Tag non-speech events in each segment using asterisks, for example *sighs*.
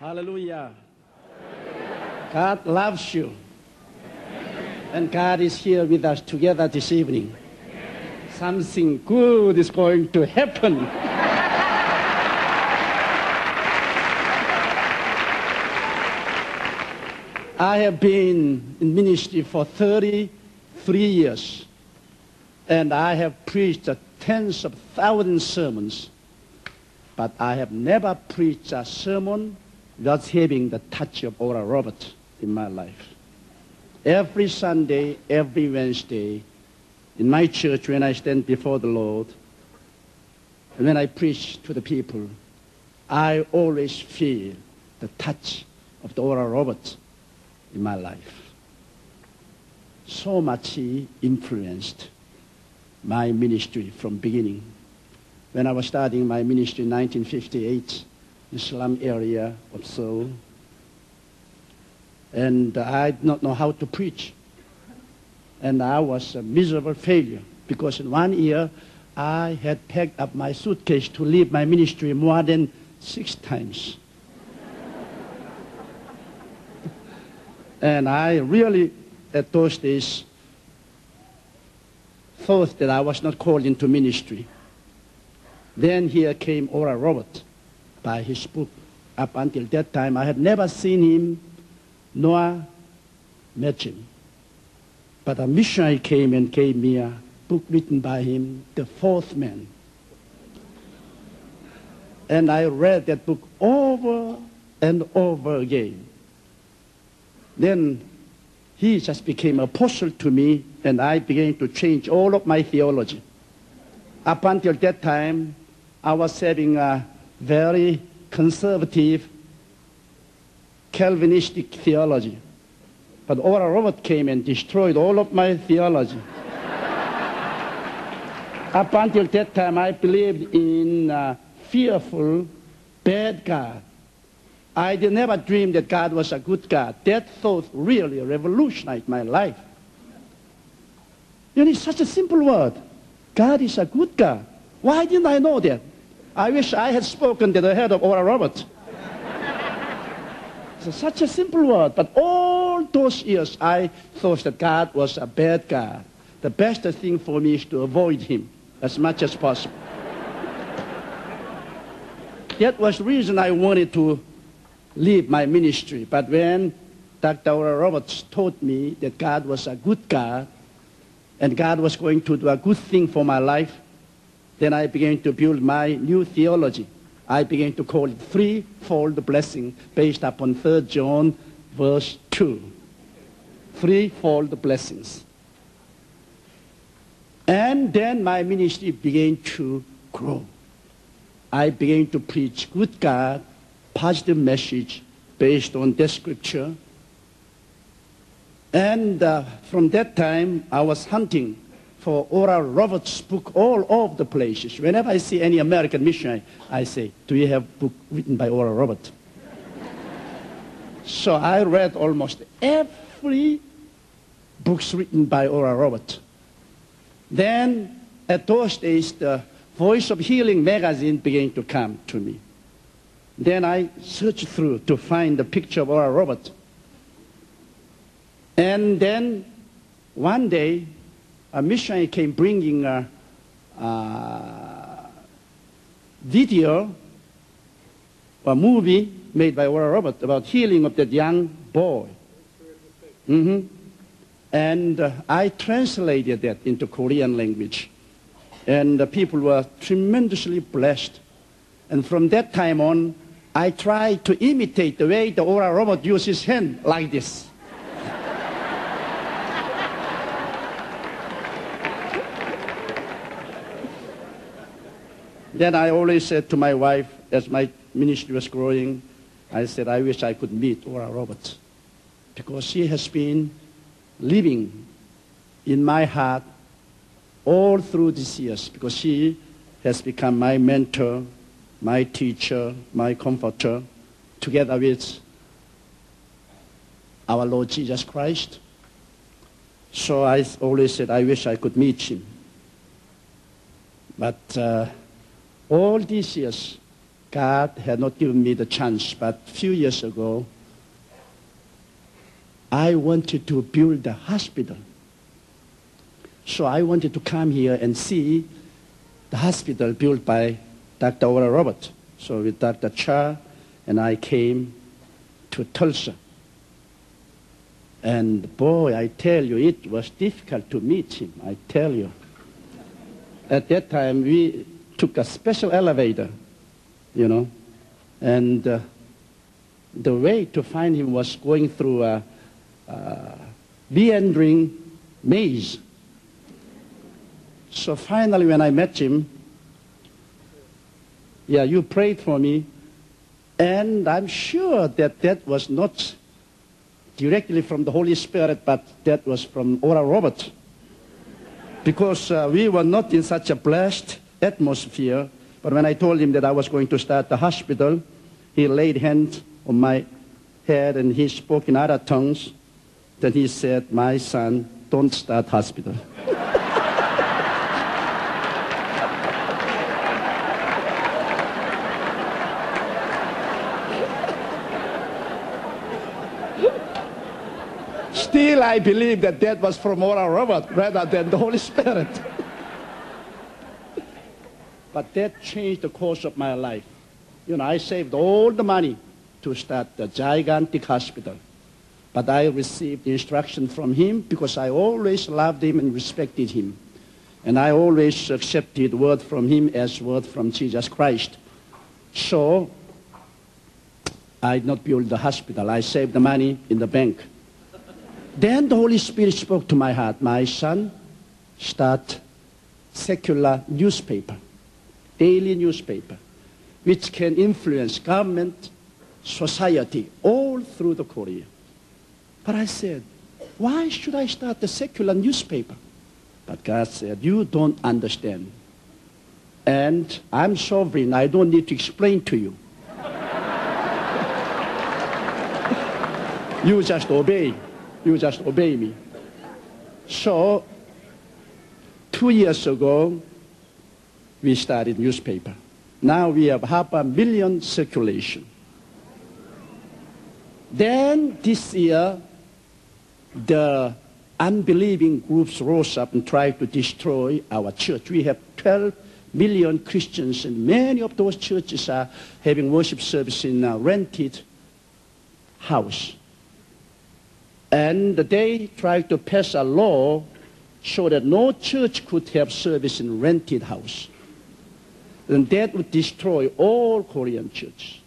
Hallelujah. God loves you. And God is here with us together this evening. Something good is going to happen. I have been in ministry for 33 years, and I have preached tens of thousands of sermons, but I have never preached a sermon without having the touch of Oral Roberts in my life. Every Sunday, every Wednesday, in my church, when I stand before the Lord, and when I preach to the people, I always feel the touch of the Oral Roberts in my life. So much he influenced my ministry from beginning. When I was starting my ministry in 1958, in slum area of Seoul, and I did not know how to preach. And I was a miserable failure because in one year I had packed up my suitcase to leave my ministry more than six times. And I really, at those days, thought that I was not called into ministry. Then here came Oral Robert by his book. Up until that time, I had never seen him nor met him. But a missionary came and gave me a book written by him, The Fourth Man. And I read that book over and over again. Then he just became a apostle to me, and I began to change all of my theology. Up until that time, I was having a very conservative Calvinistic theology. But Oral Robert came and destroyed all of my theology. *laughs* Up until that time, I believed in a fearful, bad God. I did never dream that God was a good God. That thought really revolutionized my life. You know, it's such a simple word. God is a good God. Why didn't I know that? I wish I had spoken to the head of Oral Roberts. it's such a simple word, but all those years I thought that God was a bad God. The best thing for me is to avoid him as much as possible. that was the reason I wanted to leave my ministry. But when Dr. Oral Roberts told me that God was a good God and God was going to do a good thing for my life, then I began to build my new theology. I began to call it threefold blessing based upon 3 John verse 2. Threefold blessings. And then my ministry began to grow. I began to preach good God, positive message based on that scripture. And uh, from that time, I was hunting for Oral Roberts' book all over the places. Whenever I see any American missionary, I say, do you have book written by Oral Roberts? *laughs* so I read almost every books written by Oral Roberts. Then, at those days, the Voice of Healing magazine began to come to me. Then I searched through to find the picture of Oral Roberts. And then one day, a missionary came bringing a, a video, a movie made by Oral Roberts about healing of that young boy. Mm-hmm. And uh, I translated that into Korean language. And the people were tremendously blessed. And from that time on, I tried to imitate the way the Oral Robert uses his hand like this. Then I always said to my wife, as my ministry was growing, I said, I wish I could meet Oral Roberts because she has been living in my heart all through these years because she has become my mentor, my teacher, my comforter, together with our Lord Jesus Christ. So I always said, I wish I could meet him. But uh, all these years, God had not given me the chance, but a few years ago, I wanted to build a hospital. So I wanted to come here and see the hospital built by Dr. Oral Robert. So with Dr. Cha and I came to Tulsa. And boy, I tell you, it was difficult to meet him, I tell you. At that time, we took a special elevator, you know, and uh, the way to find him was going through a, a meandering maze. So finally, when I met him, yeah, you prayed for me, and I'm sure that that was not directly from the Holy Spirit, but that was from Oral Roberts. Because uh, we were not in such a blessed atmosphere. But when I told him that I was going to start the hospital, he laid hands on my head and he spoke in other tongues. Then he said, My son, don't start hospital. Still, I believe that that was from Oral Robert rather than the Holy Spirit. But that changed the course of my life. You know, I saved all the money to start the gigantic hospital. But I received instruction from him because I always loved him and respected him. And I always accepted word from him as word from Jesus Christ. So I did not build the hospital. I saved the money in the bank. Then the Holy Spirit spoke to my heart, my son, start secular newspaper, daily newspaper, which can influence government, society, all through the Korea. But I said, why should I start a secular newspaper? But God said, you don't understand. And I'm sovereign. I don't need to explain to you. you just obey. You just obey me. So, two years ago, we started newspaper. Now we have half a million circulation. Then this year, the unbelieving groups rose up and tried to destroy our church. We have 12 million Christians, and many of those churches are having worship service in a rented house. And they tried to pass a law so that no church could have service in rented house. And that would destroy all Korean churches.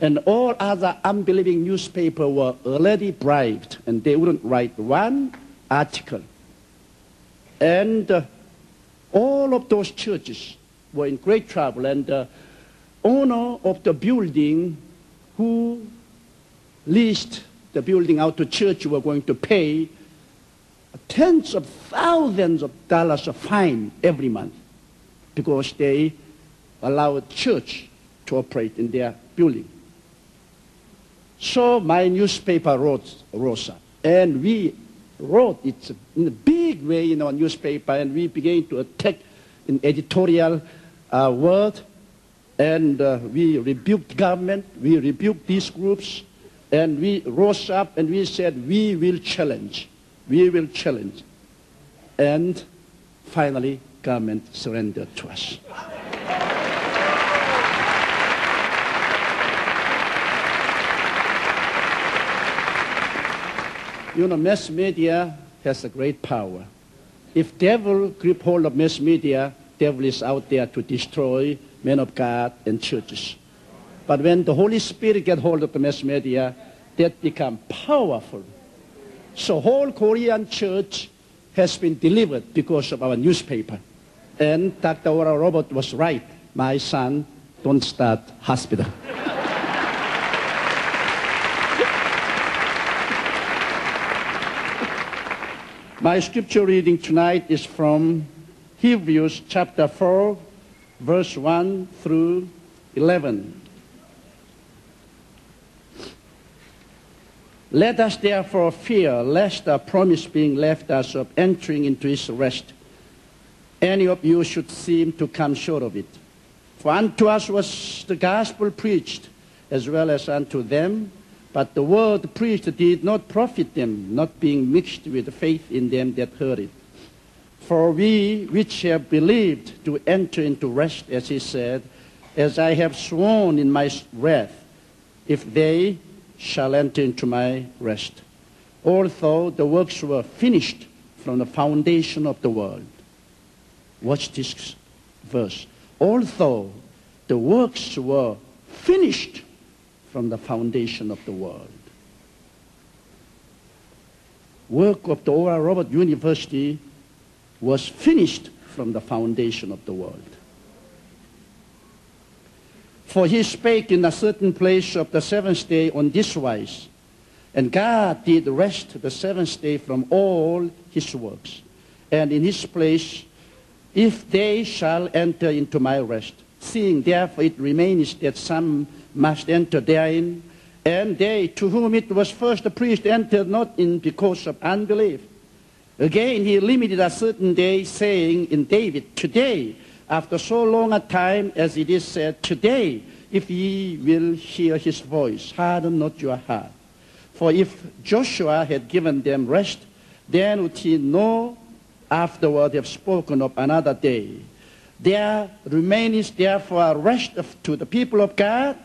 And all other unbelieving newspapers were already bribed, and they wouldn't write one article. And uh, all of those churches were in great trouble, and the owner of the building who leased the building out to church were going to pay tens of thousands of dollars of fine every month because they allowed church to operate in their building. So my newspaper wrote Rosa, and we wrote it in a big way in our newspaper, and we began to attack in editorial uh, and uh, we rebuked government, we rebuked these groups, and we rose up and we said, we will challenge. We will challenge. And finally, government surrendered to us. You know, mass media has a great power. If devil grip hold of mass media, devil is out there to destroy men of God and churches. But when the Holy Spirit get hold of the mass media, that become powerful. So whole Korean church has been delivered because of our newspaper. And Dr. Oral Robert was right. My son, don't start hospital. My scripture reading tonight is from Hebrews chapter 4, verse 1 through 11. Let us therefore fear lest the promise being left us of entering into his rest, any of you should seem to come short of it. For unto us was the gospel preached, as well as unto them. But the word preached did not profit them, not being mixed with faith in them that heard it. For we which have believed to enter into rest, as he said, as I have sworn in my wrath, if they shall enter into my rest. Although the works were finished from the foundation of the world. Watch this verse. Although the works were finished from the foundation of the world. Work of the Oral Robert University was finished from the foundation of the world. For he spake in a certain place of the seventh day on this wise, and God did rest the seventh day from all his works. And in his place, if they shall enter into my rest, seeing therefore it remains that some must enter therein, and they to whom it was first preached entered not in because of unbelief. Again, he limited a certain day, saying in David, Today, after so long a time as it is said, Today, if ye will hear his voice, harden not your heart. For if Joshua had given them rest, then would he no afterward have spoken of another day. There remains therefore a rest to the people of God,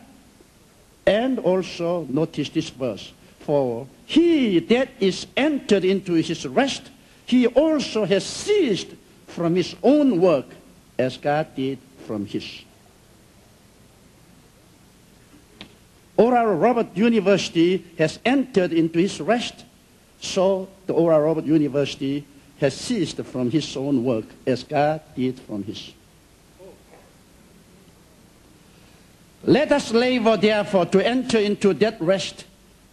and also notice this verse. For he that is entered into his rest, he also has ceased from his own work as God did from his. Oral Robert University has entered into his rest, so the Oral Robert University has ceased from his own work as God did from his. Let us labor, therefore, to enter into that rest,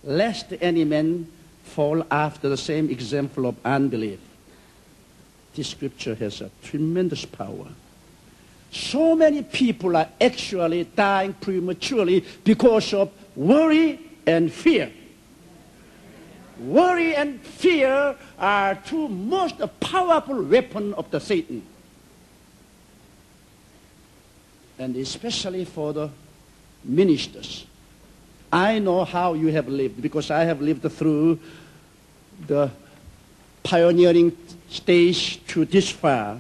lest any man fall after the same example of unbelief. This scripture has a tremendous power. So many people are actually dying prematurely because of worry and fear. Worry and fear are two most powerful weapons of the Satan. And especially for the ministers. I know how you have lived because I have lived through the pioneering stage to this far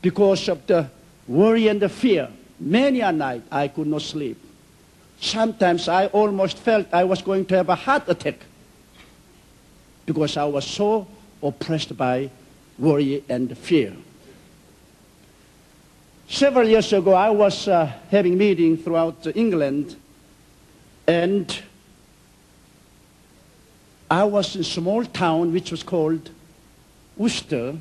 because of the worry and the fear. Many a night I could not sleep. Sometimes I almost felt I was going to have a heart attack because I was so oppressed by worry and fear. Several years ago, I was uh, having meeting throughout England, and I was in a small town which was called Worcester.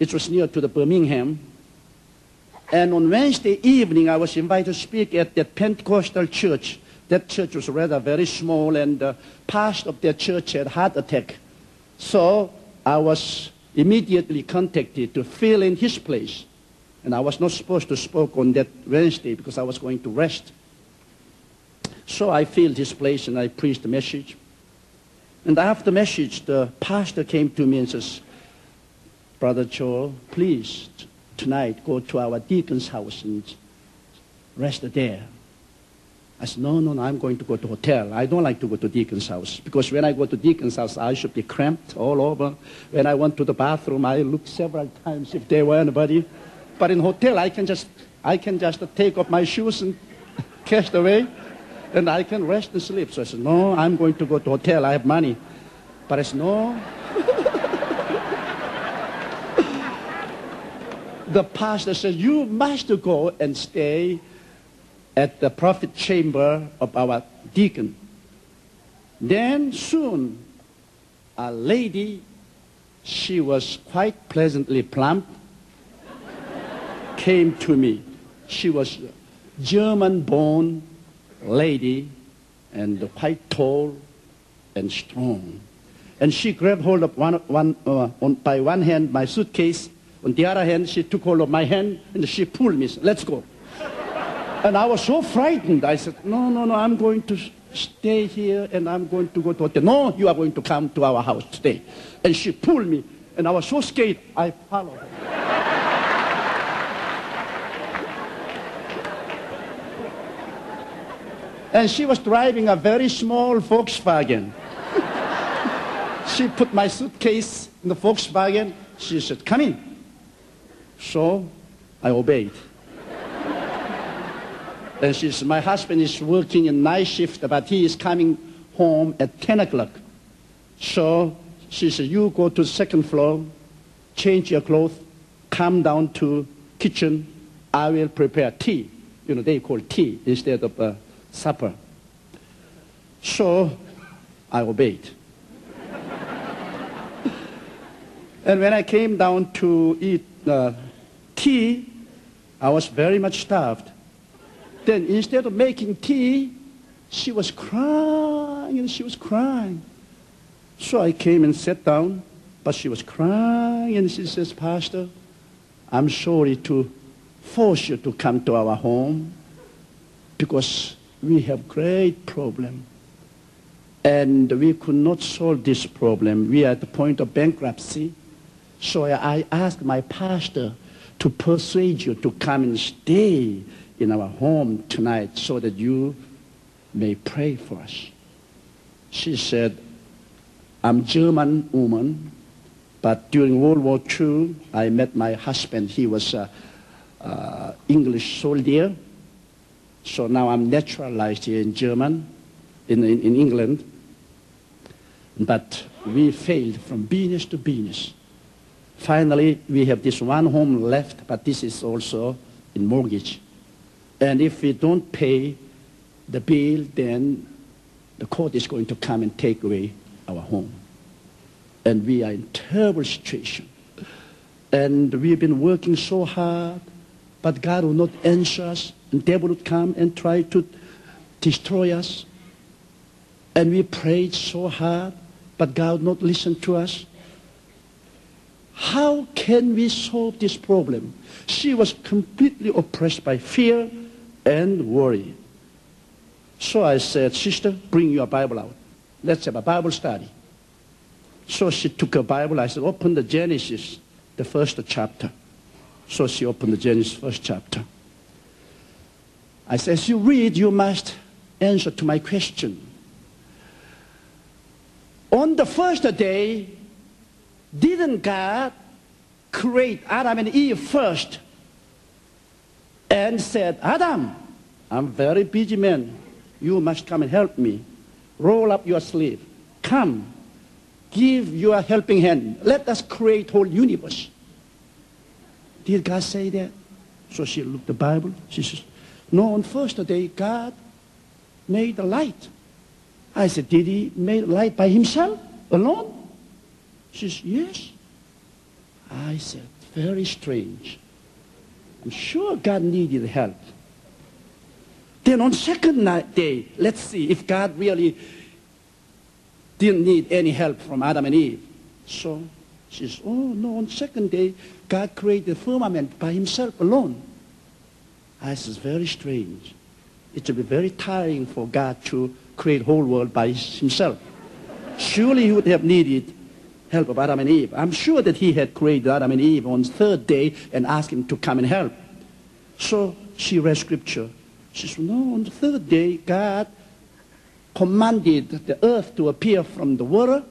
It was near to the Birmingham. And on Wednesday evening, I was invited to speak at that Pentecostal church. That church was rather very small, and the pastor of that church had a heart attack. So I was immediately contacted to fill in his place. And I was not supposed to speak on that Wednesday because I was going to rest. So I filled his place and I preached the message. And after the message, the pastor came to me and says, Brother Cho, please, tonight go to our deacon's house and rest there. I said, no, no, no, I'm going to go to hotel. I don't like to go to deacon's house because when I go to deacon's house, I should be cramped all over. When I went to the bathroom, I looked several times if there were anybody. But in hotel, I can just, I can just take off my shoes and *laughs* cast away, and I can rest and sleep. So I said, no, I'm going to go to hotel. I have money. But I said, no. *laughs* the pastor said, you must go and stay at the prophet chamber of our deacon. Then soon, a lady, she was quite pleasantly plump, came to me. She was German-born lady and quite tall and strong. And she grabbed hold of one, one uh, on, by one hand my suitcase. On the other hand, she took hold of my hand and she pulled me. Let's go. and I was so frightened. I said, no, no, no, I'm going to stay here and I'm going to go to hotel. No, you are going to come to our house today. And she pulled me. And I was so scared, I followed her. And she was driving a very small Volkswagen. *laughs* she put my suitcase in the Volkswagen. She said, come in. So I obeyed. *laughs* and she said, my husband is working in night shift, but he is coming home at 10 o'clock. So she said, you go to the second floor, change your clothes, come down to kitchen. I will prepare tea. You know, they call tea instead of uh, supper. So I obeyed. and when I came down to eat uh, tea, I was very much starved. Then instead of making tea, she was crying and she was crying. So I came and sat down, but she was crying and she says, Pastor, I'm sorry to force you to come to our home because we have great problem. And we could not solve this problem. We are at the point of bankruptcy. So I asked my pastor to persuade you to come and stay in our home tonight so that you may pray for us. She said, I'm German woman, but during World War II, I met my husband. He was an English soldier. So now I'm naturalized here in German, in, in, in England. But we failed from business to business. Finally, we have this one home left, but this is also in mortgage. And if we don't pay the bill, then the court is going to come and take away our home. And we are in terrible situation. And we've been working so hard, but God will not answer us. And devil would come and try to destroy us. And we prayed so hard, but God not listen to us. How can we solve this problem? She was completely oppressed by fear and worry. So I said, sister, bring your Bible out. Let's have a Bible study. So she took her Bible. I said, open the Genesis, the first chapter. So she opened the Genesis first chapter. I said, as you read, you must answer to my question. On the first day, didn't God create Adam and Eve first and said, Adam, I'm very busy man. You must come and help me. Roll up your sleeve. Come. Give your helping hand. Let us create whole universe. Did God say that? So she looked the Bible. She says, no, on first day, God made the light. I said, did he make light by himself, alone? She says, yes. I said, very strange. I'm sure God needed help. Then on second day, let's see if God really didn't need any help from Adam and Eve. So she says, oh no, on second day, God created the firmament by himself alone. I says, very strange. It would be very tiring for God to create whole world by himself. Surely he would have needed help of Adam and Eve. I'm sure that he had created Adam and Eve on the third day and asked him to come and help. So she read scripture. She said, no, on the third day, God commanded the earth to appear from the water,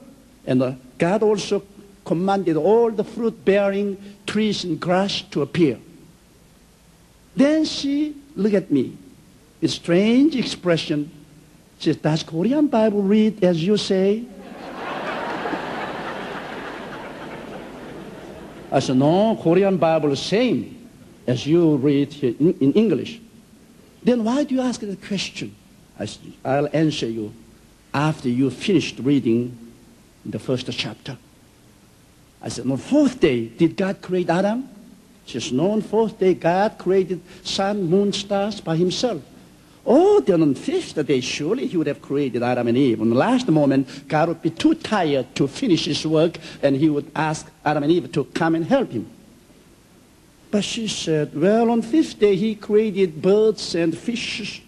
and uh, God also commanded all the fruit-bearing trees and grass to appear. Then she looked at me with strange expression. She said, does Korean Bible read as you say? I said, no, Korean Bible is same as you read here in, in English. Then why do you ask that question? I said, I'll answer you after you finished reading the first chapter. I said, on the fourth day, did God create Adam? No, on fourth day, God created sun, moon, stars by himself. Oh, then on fifth day, surely he would have created Adam and Eve. On the last moment, God would be too tired to finish his work, and he would ask Adam and Eve to come and help him. But she said, well, on fifth day, he created birds and fishes,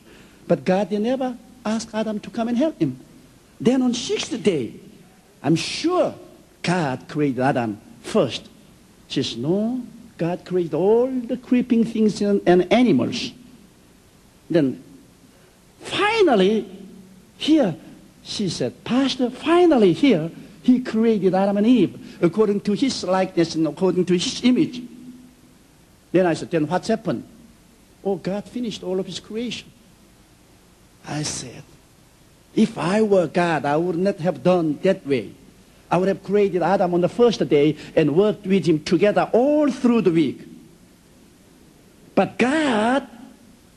but God never asked Adam to come and help him. Then on sixth day, I'm sure God created Adam first. She says, no, God created all the creeping things and, animals. Then finally, here, she said, Pastor, finally here, he created Adam and Eve according to his likeness and according to his image. Then I said, then what's happened? Oh, God finished all of his creation. I said, if I were God, I would not have done that way. I would have created Adam on the first day and worked with him together all through the week. But God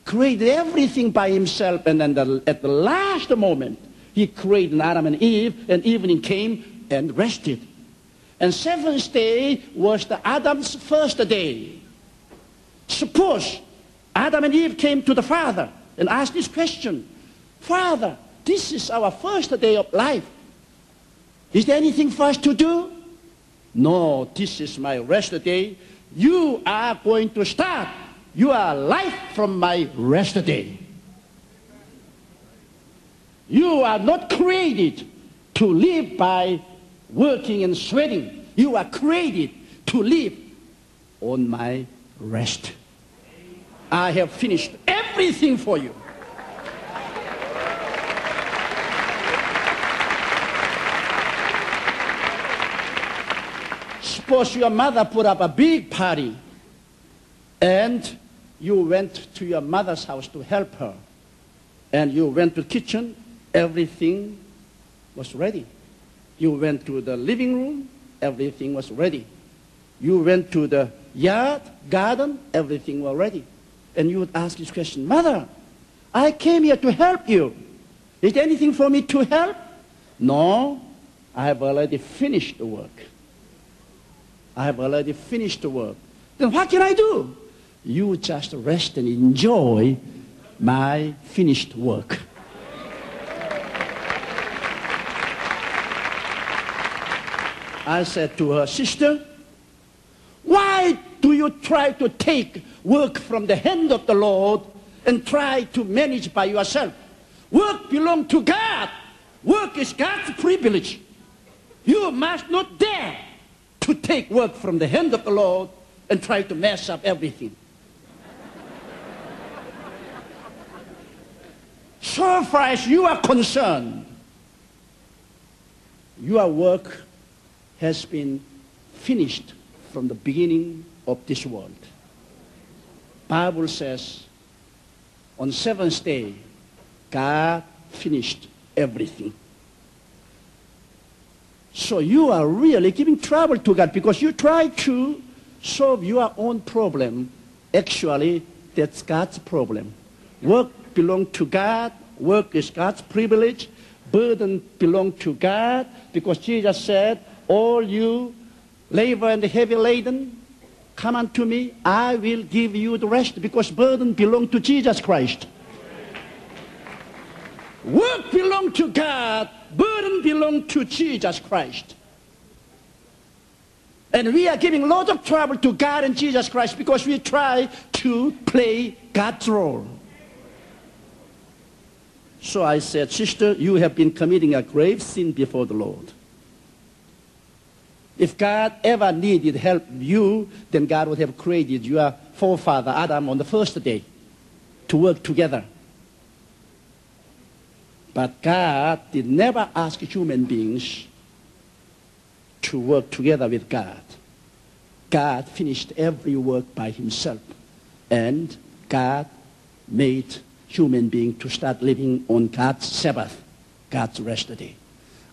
created everything by himself, and then the, at the last moment, he created Adam and Eve, and evening came and rested. And seventh day was the Adam's first day. Suppose Adam and Eve came to the Father and asked this question, Father, this is our first day of life. Is there anything for us to do? No, this is my rest day. You are going to start your life from my rest day. You are not created to live by working and sweating. You are created to live on my rest. I have finished everything for you. Suppose your mother put up a big party and you went to your mother's house to help her and you went to the kitchen, everything was ready. You went to the living room, everything was ready. You went to the yard, garden, everything was ready. And you would ask this question, Mother, I came here to help you. Is there anything for me to help? No, I have already finished the work. I have already finished the work. Then what can I do? You just rest and enjoy my finished work. I said to her, Sister, why do you try to take work from the hand of the Lord and try to manage by yourself? Work belongs to God. Work is God's privilege. You must not dare to take work from the hand of the Lord and try to mess up everything. so far as you are concerned, your work has been finished from the beginning of this world. Bible says on seventh day, God finished everything. So you are really giving trouble to God because you try to solve your own problem. Actually, that's God's problem. Work belongs to God. Work is God's privilege. Burden belongs to God because Jesus said, all you labor and heavy laden, come unto me. I will give you the rest because burden belongs to Jesus Christ. Work belongs to God burden belongs to Jesus Christ. And we are giving a lot of trouble to God and Jesus Christ because we try to play God's role. So I said, Sister, you have been committing a grave sin before the Lord. If God ever needed help you, then God would have created your forefather Adam on the first day to work together. But God did never ask human beings to work together with God. God finished every work by himself. And God made human being to start living on God's Sabbath, God's rest day.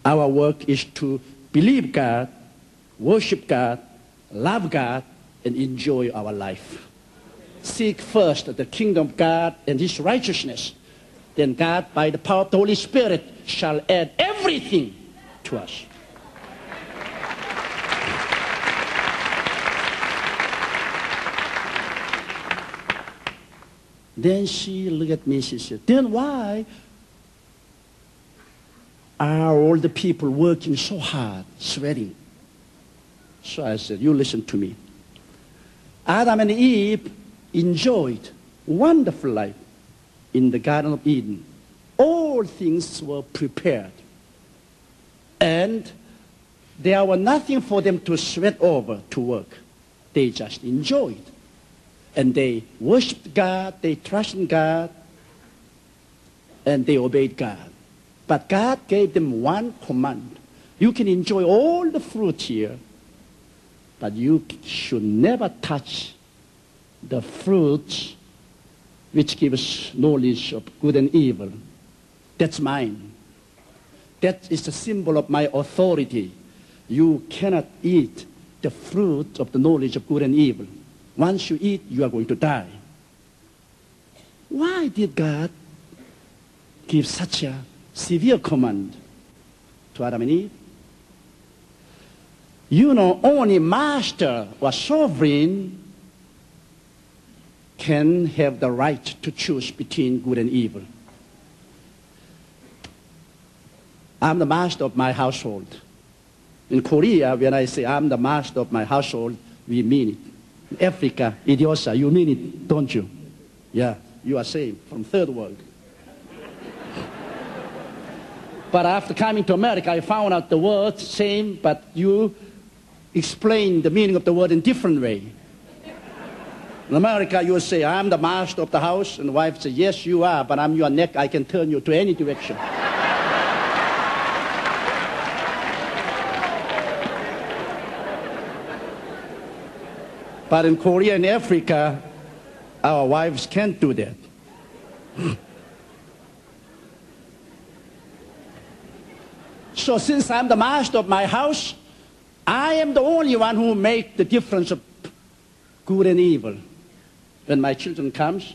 Our work is to believe God, worship God, love God, and enjoy our life. Seek first the kingdom of God and his righteousness then God, by the power of the Holy Spirit, shall add everything to us. Then she looked at me, and she said, then why are all the people working so hard, sweating? So I said, you listen to me. Adam and Eve enjoyed wonderful life in the Garden of Eden, all things were prepared. And there was nothing for them to sweat over to work. They just enjoyed. And they worshiped God, they trusted God. and they obeyed God. But God gave them one command. You can enjoy all the fruit here, but you should never touch the fruit which gives knowledge of good and evil. That's mine. That is the symbol of my authority. You cannot eat the fruit of the knowledge of good and evil. Once you eat, you are going to die. Why did God give such a severe command to Adam and Eve? You know, only master or sovereign can have the right to choose between good and evil. I'm the master of my household. In Korea, when I say I'm the master of my household, we mean it. In Africa, idiosa, you mean it, don't you? Yeah, you are saying from third world. but after coming to America, I found out the word same, but you explain the meaning of the word in different way. In America, you say, I'm the master of the house, and the wife says, yes, you are, but I'm your neck, I can turn you to any direction. But in Korea and Africa, our wives can't do that. *laughs* so since I'm the master of my house, I am the only one who make the difference of good and evil. When my children comes,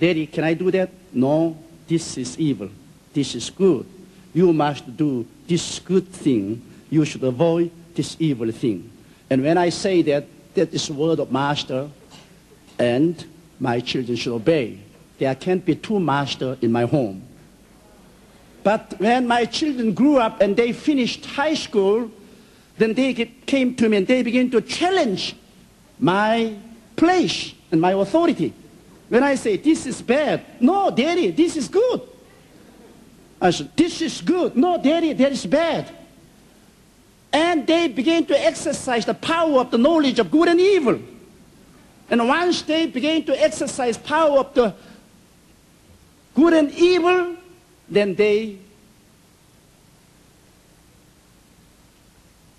Daddy, can I do that? No, this is evil. This is good. You must do this good thing. You should avoid this evil thing. And when I say that, that is word of master, and my children should obey. There can't be two masters in my home. But when my children grew up and they finished high school, then they came to me and they began to challenge my place and my authority. When I say, this is bad, no, daddy, this is good. I said, this is good. No, daddy, that is bad. And they began to exercise the power of the knowledge of good and evil. And once they began to exercise power of the good and evil, then they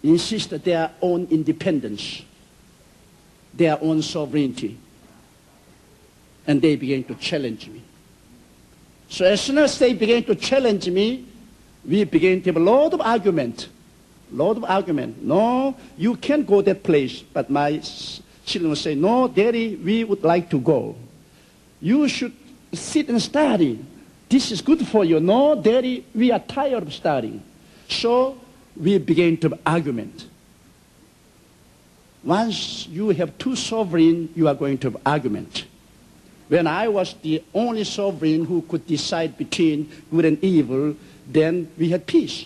insist their own independence, their own sovereignty. And they began to challenge me. So as soon as they began to challenge me, we began to have a lot of argument. Lot of argument. No, you can't go that place. But my children say, no, daddy, we would like to go. You should sit and study. This is good for you. No, daddy, we are tired of studying. So we begin to argument. Once you have two sovereign, you are going to have argument. When I was the only sovereign who could decide between good and evil, then we had peace.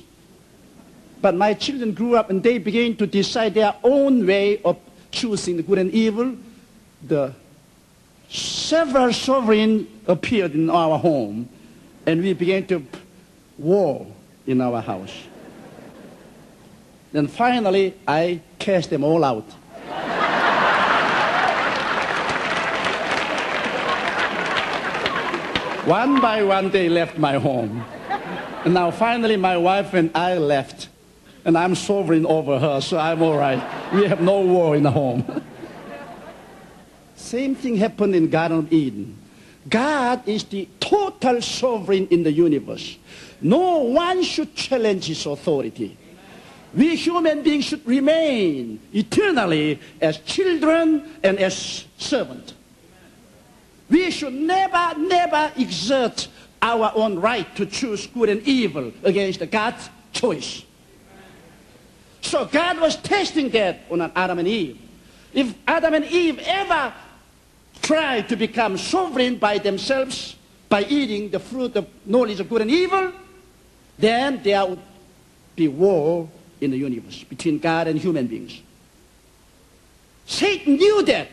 But my children grew up and they began to decide their own way of choosing the good and evil. The several sovereigns appeared in our home and we began to war in our house. Then finally, I cast them all out. One by one, they left my home. And now finally, my wife and I left. And I'm sovereign over her, so I'm all right. We have no war in the home. Same thing happened in Garden of Eden. God is the total sovereign in the universe. No one should challenge his authority. We human beings should remain eternally as children and as servants. We should never, never exert our own right to choose good and evil against God's choice. So God was testing that on Adam and Eve. If Adam and Eve ever tried to become sovereign by themselves by eating the fruit of knowledge of good and evil, then there would be war in the universe between God and human beings. Satan knew that.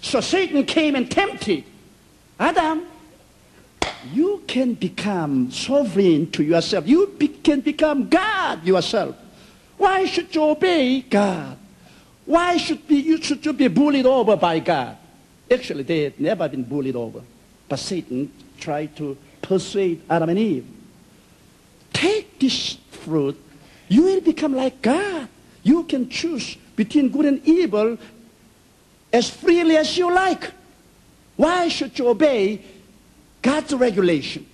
So Satan came and tempted Adam. You can become sovereign to yourself. You be, can become God yourself. Why should you obey God? Why should be, you, should you be bullied over by God? Actually, they had never been bullied over. But Satan tried to persuade Adam and Eve. Take this fruit, you will become like God. You can choose between good and evil as freely as you like. Why should you obey God's regulation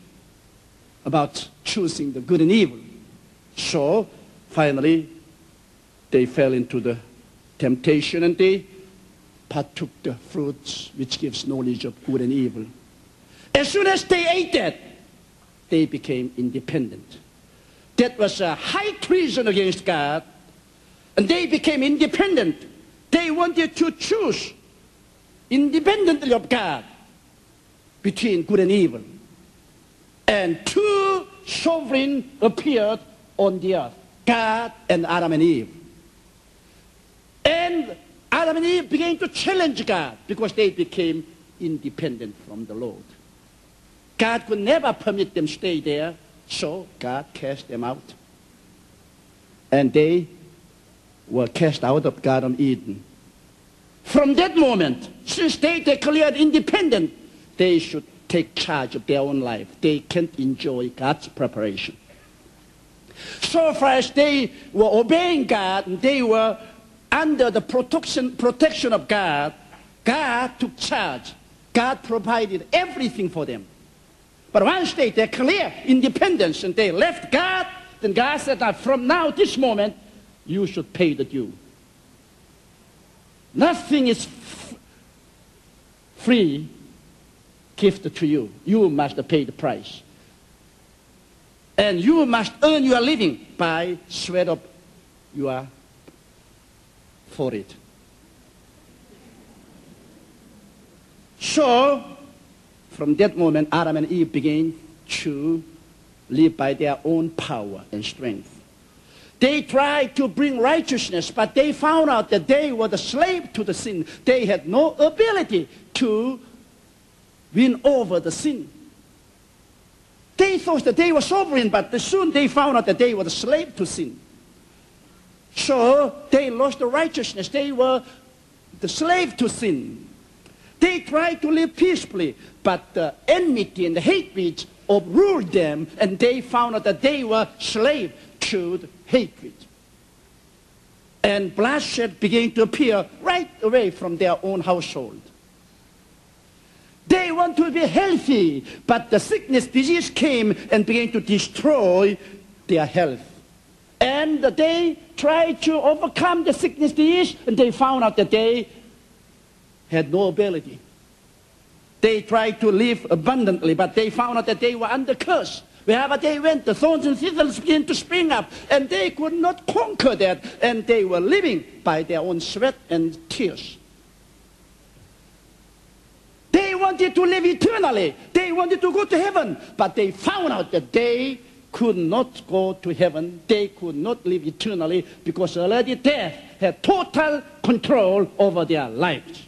about choosing the good and evil? So, finally, they fell into the temptation and they partook the fruits which gives knowledge of good and evil. As soon as they ate that, they became independent. That was a high treason against God. And they became independent. They wanted to choose independently of God between good and evil. And two sovereign appeared on the earth, God and Adam and Eve. And Adam and Eve began to challenge God because they became independent from the Lord. God could never permit them stay there, so God cast them out. And they were cast out of Garden Eden. From that moment, since they declared independent, they should take charge of their own life. They can't enjoy God's preparation. So far as they were obeying God, and they were under the protection, protection of God, God took charge. God provided everything for them. But once they declared independence and they left God, then God said that from now, this moment, you should pay the due. Nothing is free gift to you. You must pay the price. And you must earn your living by sweat of your for it. So, from that moment, Adam and Eve began to live by their own power and strength. They tried to bring righteousness, but they found out that they were the slave to the sin. They had no ability to win over the sin. They thought that they were sovereign, but soon they found out that they were the slave to sin. So they lost the righteousness. They were the slave to sin. They tried to live peacefully, but the enmity and the hatred overruled them, and they found out that they were slave the hatred. And bloodshed began to appear right away from their own household. They want to be healthy, but the sickness, disease came and began to destroy their health. And they tried to overcome the sickness disease, and they found out that they had no ability. They tried to live abundantly, but they found out that they were under curse. Wherever they went, the thorns and thistles began to spring up, and they could not conquer that, and they were living by their own sweat and tears. They wanted to live eternally. They wanted to go to heaven, but they found out that they could not go to heaven. They could not live eternally because already death had total control over their lives.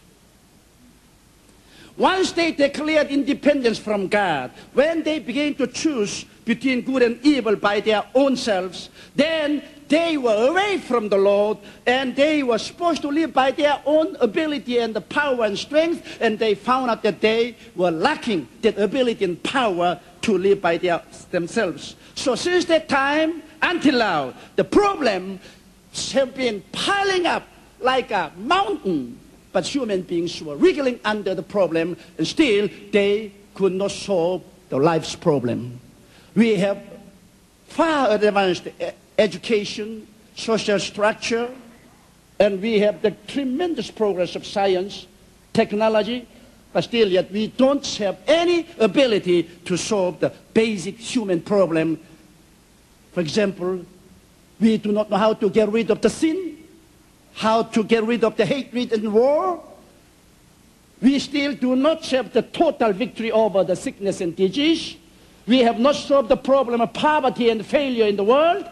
Once they declared independence from God, when they began to choose between good and evil by their own selves, then they were away from the Lord and they were supposed to live by their own ability and the power and strength, and they found out that they were lacking that ability and power to live by their, themselves. So since that time until now, the problems have been piling up like a mountain. But human beings were wriggling under the problem, and still they could not solve the life's problem. We have far advanced education, social structure, and we have the tremendous progress of science, technology, but still yet we don't have any ability to solve the basic human problem for example, we do not know how to get rid of the sin, how to get rid of the hatred and war. We still do not have the total victory over the sickness and disease. We have not solved the problem of poverty and failure in the world,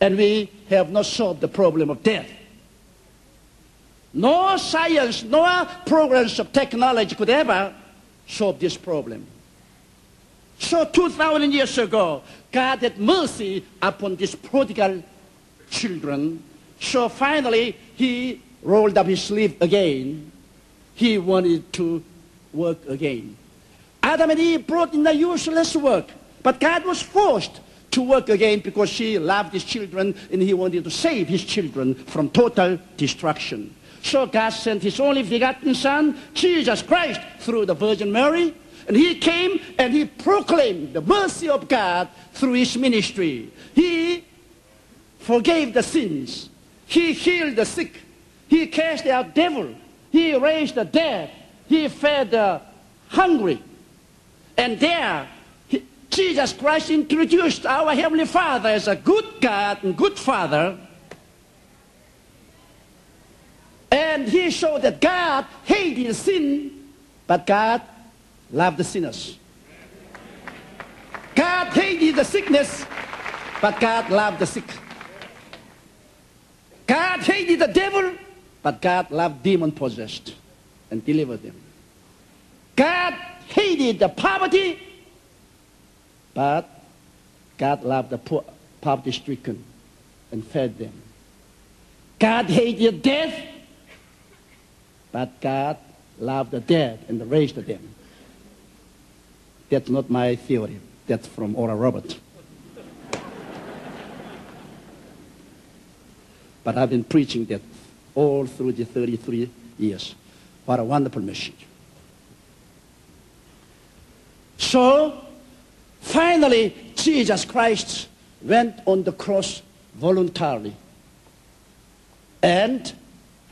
and we have not solved the problem of death. No science, no progress of technology could ever solve this problem. So 2,000 years ago, God had mercy upon these prodigal children. So finally, he rolled up his sleeve again. He wanted to work again. Adam and Eve brought in the useless work. But God was forced to work again because he loved his children and he wanted to save his children from total destruction. So God sent his only begotten son, Jesus Christ, through the Virgin Mary. And he came and he proclaimed the mercy of God through his ministry. He forgave the sins. He healed the sick. He cast out devil. He raised the dead. He fed the hungry. And there, he, Jesus Christ introduced our Heavenly Father as a good God and good Father. And he showed that God hated sin, but God loved the sinners. God hated the sickness, but God loved the sick. God hated the devil, but God loved demon possessed and delivered them. God hated the poverty, but God loved the poor, poverty stricken and fed them. God hated death, but God loved the dead and raised them. That's not my theory. That's from Oral Roberts. But I've been preaching that all through the 33 years. What a wonderful message. So, finally, Jesus Christ went on the cross voluntarily. And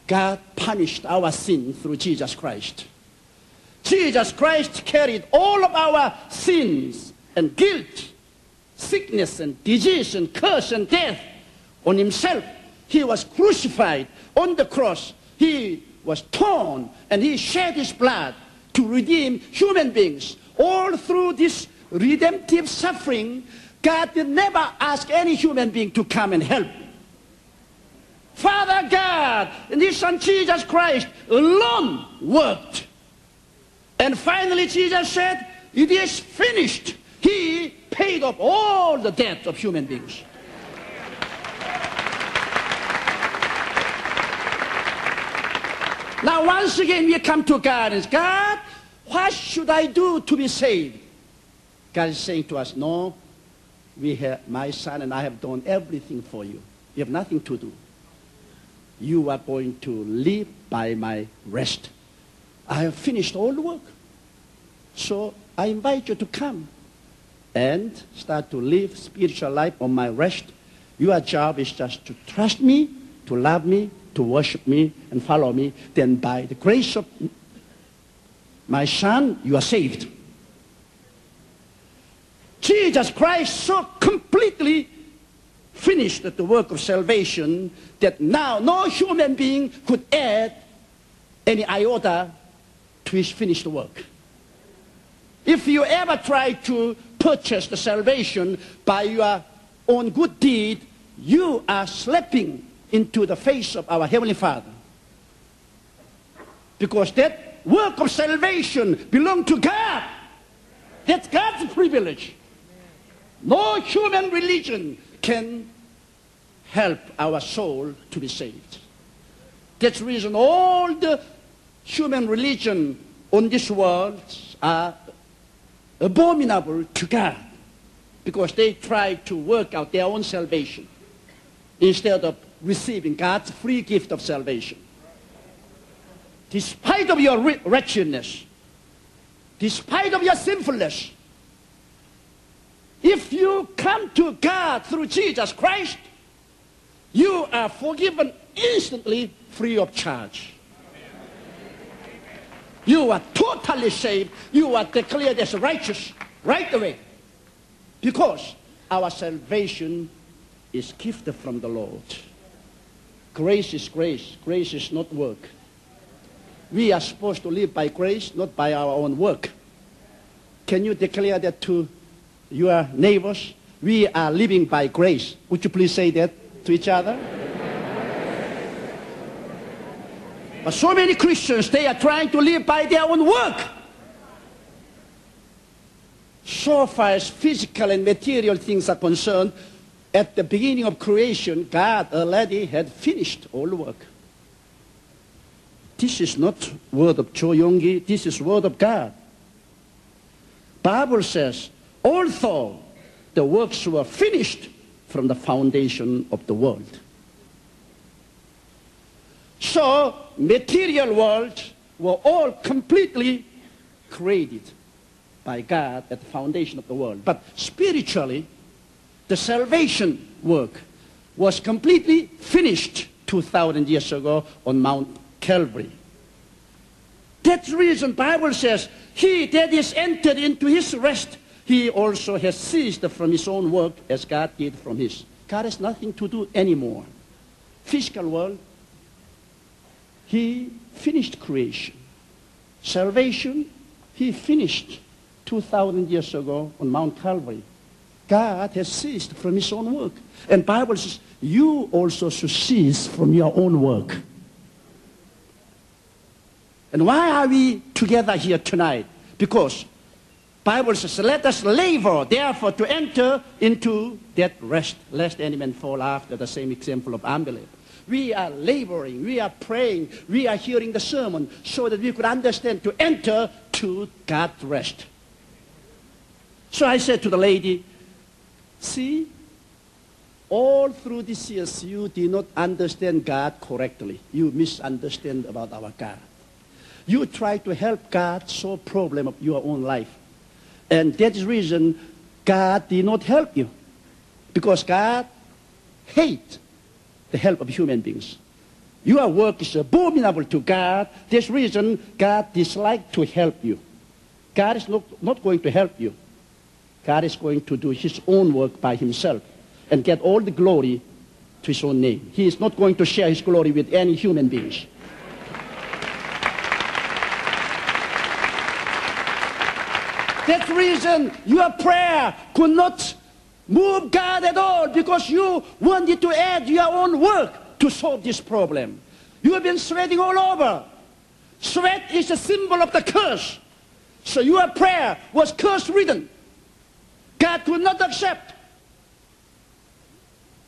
God punished our sin through Jesus Christ. Jesus Christ carried all of our sins and guilt, sickness and disease and curse and death on himself. He was crucified on the cross. He was torn and he shed his blood to redeem human beings. All through this redemptive suffering, God did never ask any human being to come and help. Father God and his son Jesus Christ alone worked. And finally Jesus said, it is finished. He paid off all the debt of human beings. Now once again we come to God and God, what should I do to be saved? God is saying to us, no, we have, my son and I have done everything for you. You have nothing to do. You are going to live by my rest. I have finished all the work. So I invite you to come and start to live spiritual life on my rest. Your job is just to trust me, to love me, to worship me and follow me. Then by the grace of my son, you are saved. Jesus Christ so completely finished the work of salvation that now no human being could add any iota to his finished work. If you ever try to purchase the salvation by your own good deed, you are slipping into the face of our Heavenly Father. Because that work of salvation belongs to God. That's God's privilege. No human religion can help our soul to be saved. That's the reason all the human religion on this world are abominable to God because they try to work out their own salvation instead of receiving God's free gift of salvation. Despite of your wretchedness, despite of your sinfulness, if you come to God through Jesus Christ, you are forgiven instantly free of charge. You are totally saved. You are declared as righteous right away. Because our salvation is gifted from the Lord. Grace is grace. Grace is not work. We are supposed to live by grace, not by our own work. Can you declare that to your neighbors? We are living by grace. Would you please say that to each other? But so many Christians, they are trying to live by their own work. So far as physical and material things are concerned, at the beginning of creation, God already had finished all work. This is not word of Cho Yonggi, this is word of God. Bible says, although the works were finished from the foundation of the world. So material world were all completely created by God at the foundation of the world. But spiritually, the salvation work was completely finished 2,000 years ago on Mount Calvary. That's reason Bible says, he that is entered into his rest, he also has ceased from his own work as God did from his. God has nothing to do anymore. Physical world, he finished creation. Salvation, he finished 2,000 years ago on Mount Calvary. God has ceased from his own work. And Bible says, you also should cease from your own work. And why are we together here tonight? Because Bible says, let us labor, therefore, to enter into that rest, lest any man fall after the same example of unbelief. We are laboring, we are praying, we are hearing the sermon so that we could understand to enter to God's rest. So I said to the lady, see, all through these years you did not understand God correctly. You misunderstand about our God. You try to help God solve problem of your own life. And that is reason God did not help you. Because God hate the help of human beings. Your work is abominable to God. This reason God dislike to help you. God is not, not going to help you. God is going to do his own work by himself and get all the glory to his own name. He is not going to share his glory with any human beings. That reason your prayer could not move God at all because you wanted to add your own work to solve this problem. You have been sweating all over. Sweat is a symbol of the curse. So your prayer was curse ridden. God could not accept.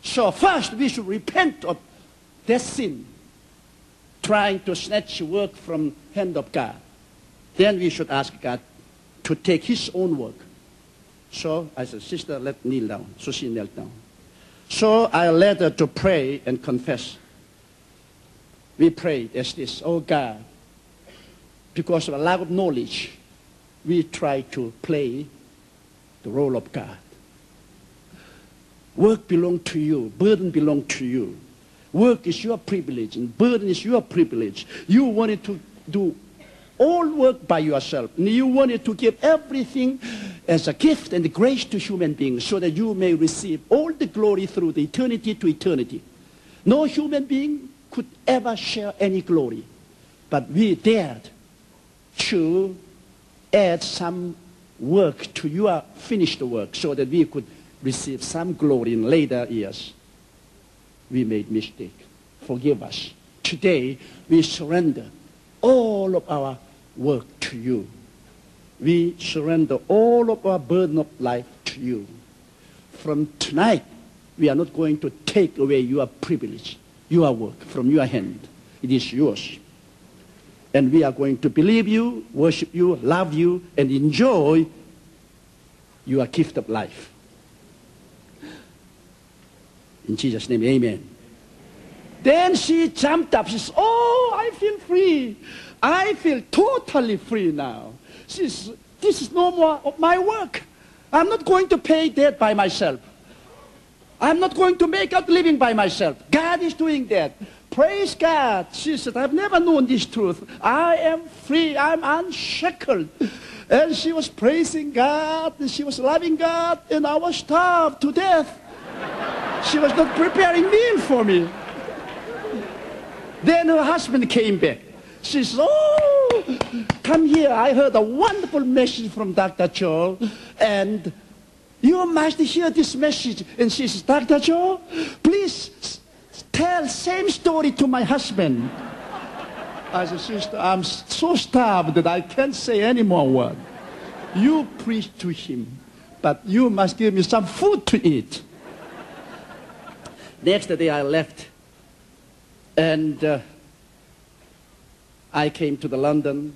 So first we should repent of that sin, trying to snatch work from hand of God. Then we should ask God to take his own work. So I said, sister, let kneel down. So she knelt down. So I led her to pray and confess. We prayed as this, oh God, because of a lack of knowledge, we try to play the role of God. Work belongs to you. Burden belongs to you. Work is your privilege and burden is your privilege. You wanted to do all work by yourself. And you wanted to give everything as a gift and grace to human beings so that you may receive all the glory through the eternity to eternity. No human being could ever share any glory. But we dared to add some work to your finished work so that we could receive some glory in later years. We made mistake. Forgive us. Today, we surrender all of our work to you. We surrender all of our burden of life to you. From tonight, we are not going to take away your privilege, your work from your hand. It is yours. And we are going to believe you, worship you, love you, and enjoy your gift of life. In Jesus' name, amen. Then she jumped up. She said, Oh, I feel free. I feel totally free now. She said, This is no more of my work. I'm not going to pay debt by myself. I'm not going to make out living by myself. God is doing that. Praise God. She said, I've never known this truth. I am free. I'm unshackled. And she was praising God, and she was loving God, and I was starved to death. She was not preparing meal for me. Then her husband came back. She said, oh, come here. I heard a wonderful message from Dr. Cho, and you must hear this message. And she says, Dr. Cho, please tell same story to my husband. I said, sister, I'm so starved that I can't say any more word. You preach to him, but you must give me some food to eat. Next day I left, and uh, I came to the London,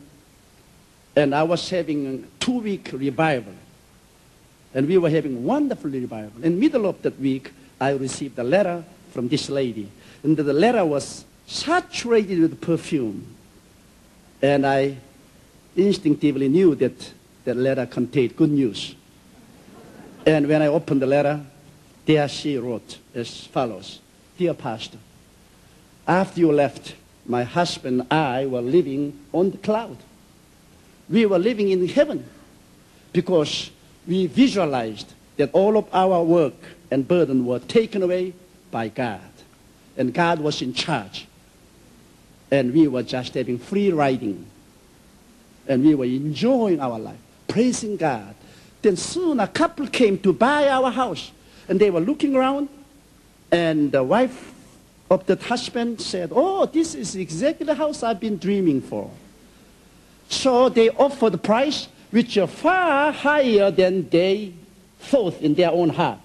And I was having a two-week revival. And we were having wonderful revival. In middle of that week, I received a letter from this lady. And the letter was saturated with perfume. And I instinctively knew that that letter contained good news. And when I opened the letter, there she wrote as follows Dear Pastor, after you left, my husband and I were living on the cloud. We were living in heaven because we visualized that all of our work and burden were taken away by God. And God was in charge. And we were just having free riding. And we were enjoying our life, praising God. Then soon a couple came to buy our house. And they were looking around. And the wife of the husband said, Oh, this is exactly the house I've been dreaming for. So they offered the price which are far higher than they thought in their own heart.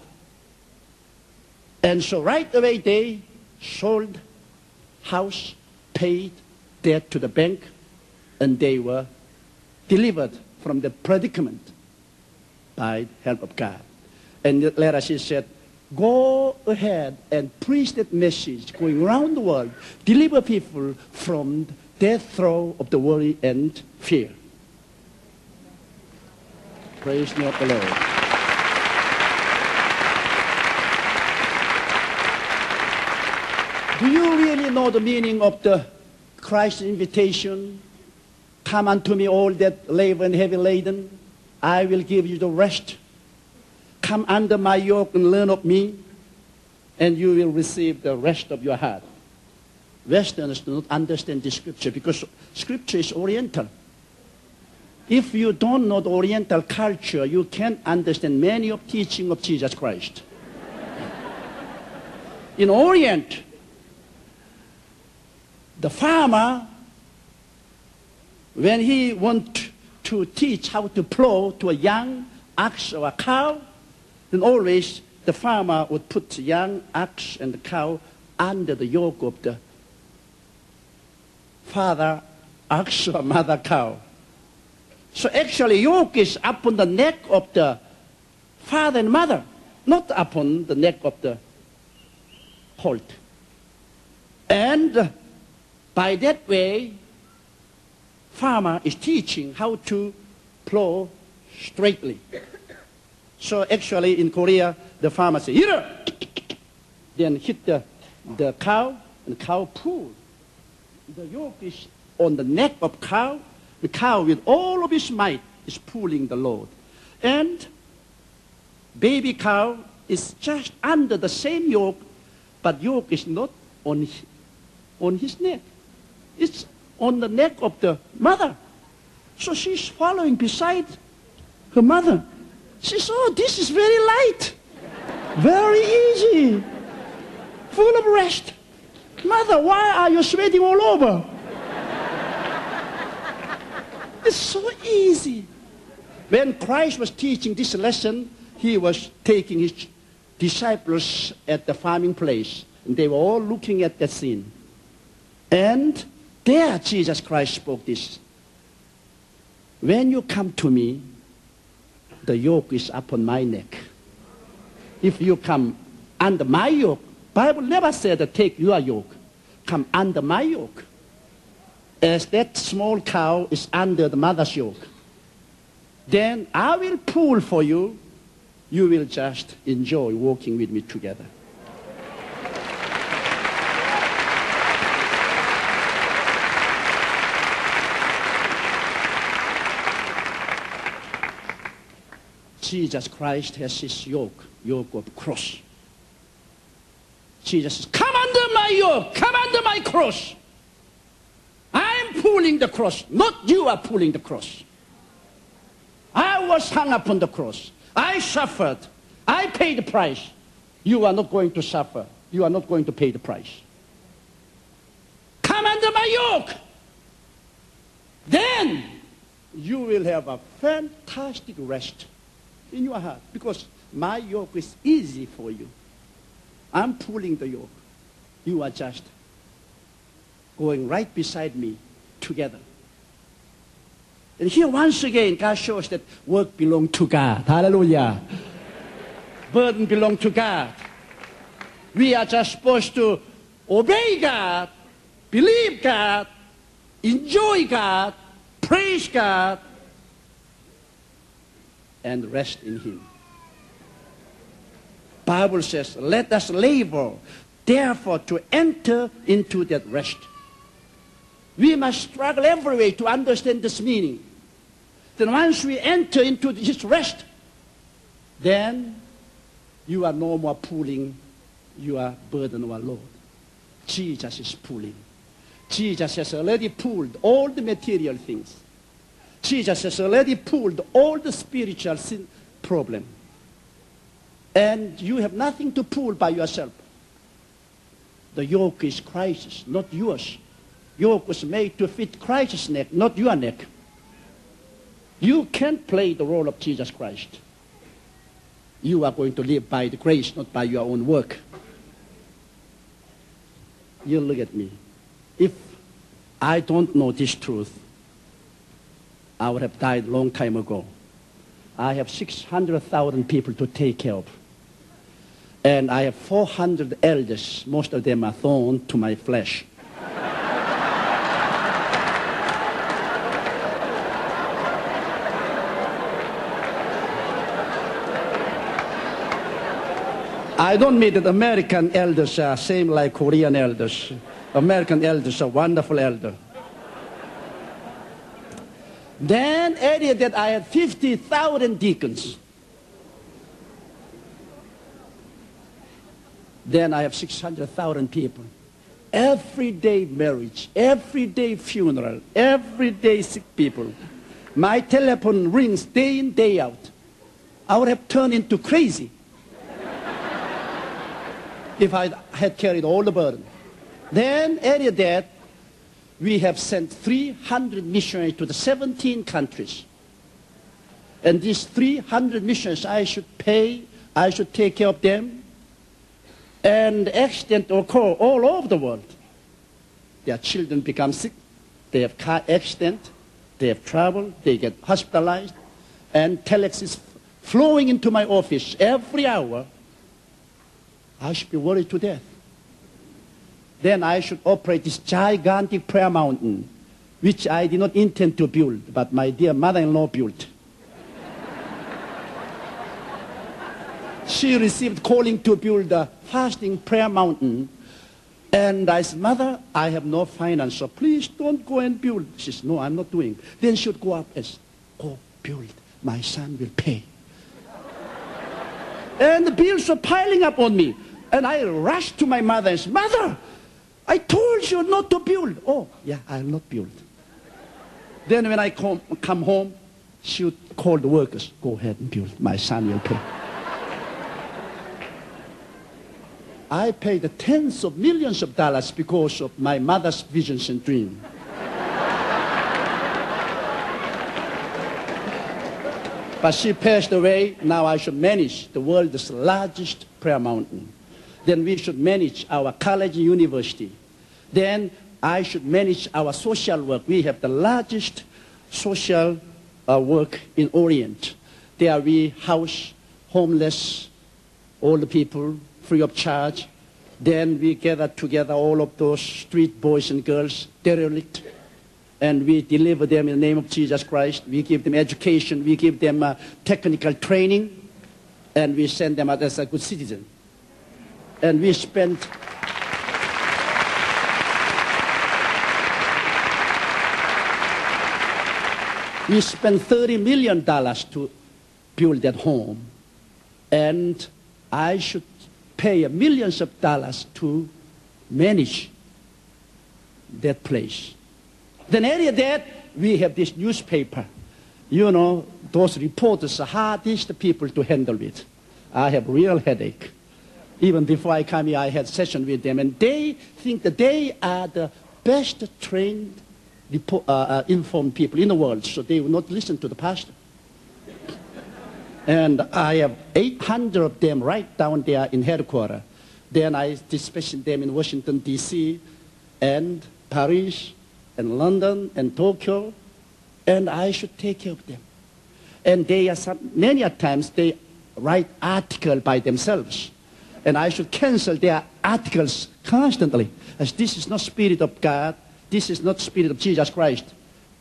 And so right away they sold house, paid debt to the bank, and they were delivered from the predicament by help of God. And later she said, go ahead and preach that message going around the world, deliver people from death throw of the worry and fear. Praise not the Lord. Do you really know the meaning of the Christ's invitation? Come unto me, all that labor and heavy laden. I will give you the rest. Come under my yoke and learn of me, and you will receive the rest of your heart. Westerners do not understand the scripture because scripture is oriental. If you don't know the oriental culture, you can't understand many of teaching of Jesus Christ. In Orient, the farmer, when he want to teach how to plow to a young ox or a cow, then always the farmer would put the young ox and the cow under the yoke of the father ox or mother cow. So actually, yoke is upon the neck of the father and mother, not upon the neck of the colt. And by that way, farmer is teaching how to plow straightly. So actually in Korea, the farmer says, Here! Then hit the, the cow, and cow pull. The yoke is on the neck of cow, the cow, with all of his might, is pulling the load. And baby cow is just under the same yoke, but yoke is not on, on his neck. It's on the neck of the mother. So she's following beside her mother. She says, oh, this is very light, very easy, full of rest. Mother, why are you sweating all over? It's so easy. When Christ was teaching this lesson, he was taking his disciples at the farming place. And they were all looking at that scene. And there Jesus Christ spoke this. When you come to me, the yoke is upon my neck. If you come under my yoke, Bible never said take your yoke. Come under my yoke as that small cow is under the mother's yoke, then I will pull for you. You will just enjoy walking with me together. Jesus Christ has his yoke, yoke of cross. Jesus says, come under my yoke, come under my cross I'm pulling the cross, not you are pulling the cross. I was hung upon the cross. I suffered. I paid the price. You are not going to suffer. You are not going to pay the price. Come under my yoke. Then you will have a fantastic rest in your heart because my yoke is easy for you. I'm pulling the yoke. You are just going right beside me together. And here once again, God shows that work belongs to God. Hallelujah. Burden belongs to God. We are just supposed to obey God, believe God, enjoy God, praise God, and rest in Him. Bible says, let us labor, therefore, to enter into that rest. We must struggle every way to understand this meaning. Then once we enter into this rest, then you are no more pulling your burden or load. Jesus is pulling. Jesus has already pulled all the material things. Jesus has already pulled all the spiritual sin problem. And you have nothing to pull by yourself. The yoke is Christ's, not yours. Yoke was made to fit Christ's neck, not your neck. You can't play the role of Jesus Christ. You are going to live by the grace, not by your own work. You look at me. If I don't know this truth, I would have died long time ago. I have 600,000 people to take care of. And I have 400 elders. Most of them are thorn to my flesh. I don't mean that American elders are same like Korean elders. American elders are wonderful elders. Then area that I had 50,000 deacons. Then I have 600,000 people. Everyday marriage, everyday funeral, everyday sick people. My telephone rings day in, day out. I would have turned into crazy *laughs* if I had carried all the burden. Then, area that, we have sent 300 missionaries to the 17 countries. And these 300 missionaries, I should pay, I should take care of them. And accident occur all over the world. Their children become sick. They have car accident. They have trouble. They get hospitalized. And telex is flowing into my office every hour I should be worried to death. Then I should operate this gigantic prayer mountain, which I did not intend to build, but my dear mother-in-law built. she received calling to build a fasting prayer mountain. And I said, Mother, I have no finance, so please don't go and build. She said, No, I'm not doing. Then she would go up and say, Go build. My son will pay. and the bills were piling up on me. And I rushed to my mother and said, Mother, I told you not to build. Oh, yeah, I'll not build. Then when I come, come home, she would call the workers, go ahead and build. My son will pay. I paid tens of millions of dollars because of my mother's visions and dream. but she passed away. Now I should manage the world's largest prayer mountain then we should manage our college and university. Then I should manage our social work. We have the largest social uh, work in Orient. There we house homeless, old people, free of charge. Then we gather together all of those street boys and girls, derelict, and we deliver them in the name of Jesus Christ. We give them education, we give them uh, technical training, and we send them out as a good citizen and we spent we spent 30 million dollars to build that home. And i should pay millions of dollars to manage that place. Then area that we have this newspaper. You know those reporters are hardest people to handle it i have real headache even before I come here, I had session with them, and they think that they are the best trained, uh, uh, informed people in the world, so they will not listen to the pastor. and I have 800 of them right down there in headquarters. Then I dispatch them in Washington, D.C., and Paris, and London, and Tokyo, and I should take care of them. And they are some, many a times they write article by themselves. And I should cancel their articles constantly. As this is not spirit of God. This is not spirit of Jesus Christ.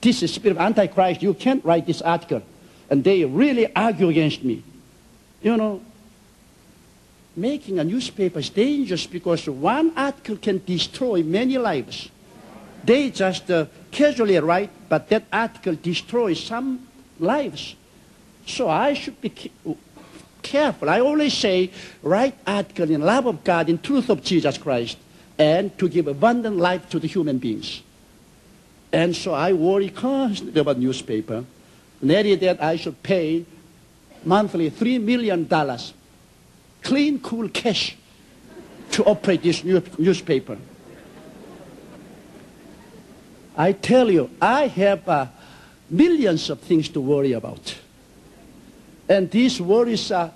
This is spirit of Antichrist. You can't write this article. And they really argue against me. You know, making a newspaper is dangerous because one article can destroy many lives. They just uh, casually write, but that article destroys some lives. So I should be careful. I always say, write article in love of God, in truth of Jesus Christ, and to give abundant life to the human beings. And so I worry constantly about newspaper. Nearly that I should pay monthly $3 million, clean, cool cash, to operate this new, newspaper. I tell you, I have uh, millions of things to worry about. And these worries are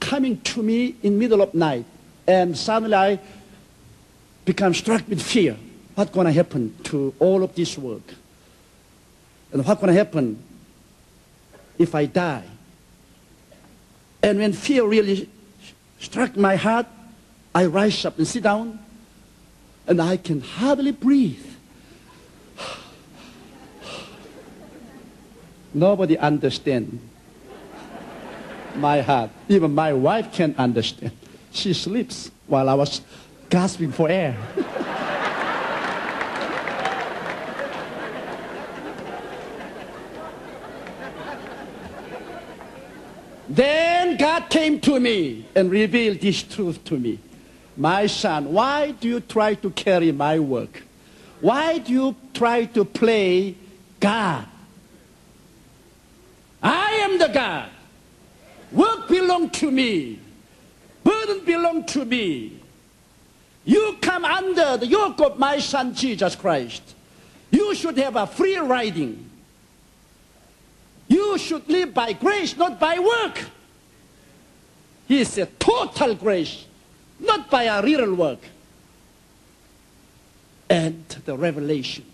coming to me in middle of night. And suddenly I become struck with fear. What's going to happen to all of this work? And what's going to happen if I die? And when fear really struck my heart, I rise up and sit down, and I can hardly breathe. *sighs* Nobody understands my heart. Even my wife can't understand. She sleeps while I was gasping for air. then God came to me and revealed this truth to me. My son, why do you try to carry my work? Why do you try to play God? I am the God. Work belong to me. Burden belong to me. You come under the yoke of my son Jesus Christ. You should have a free riding. You should live by grace, not by work. He said total grace, not by a real work. And the revelation